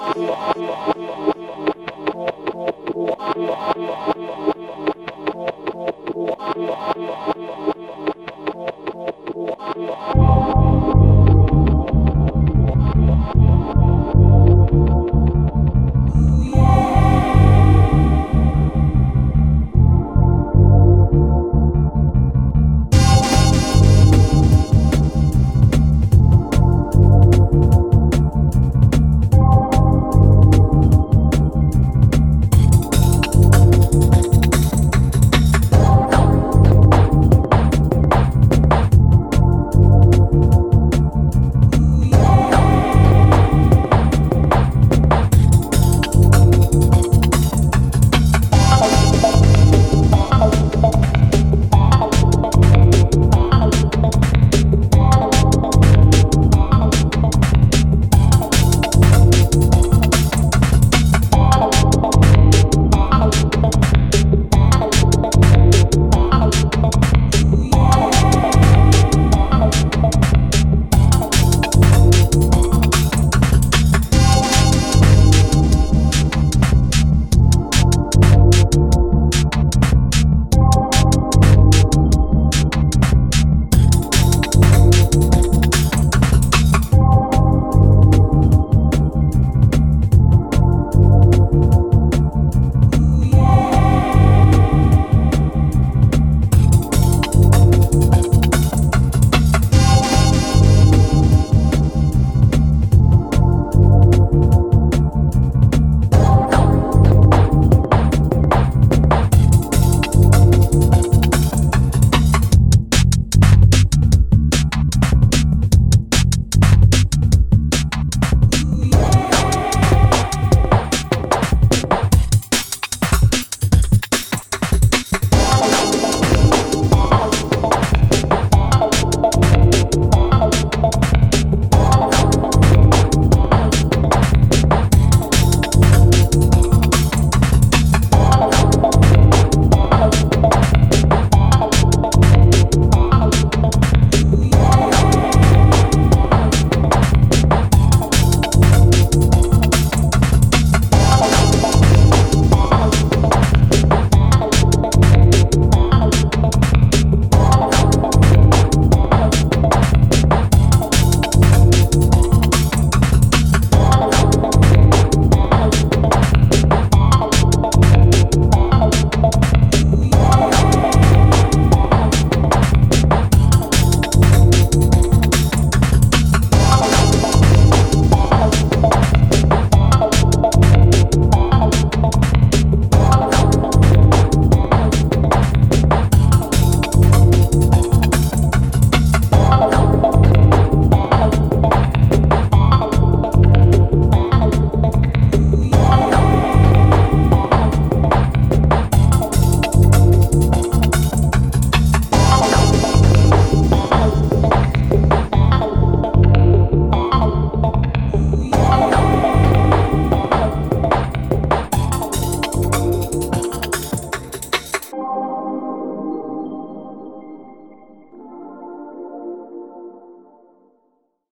Oh, oh, oh, oh, oh.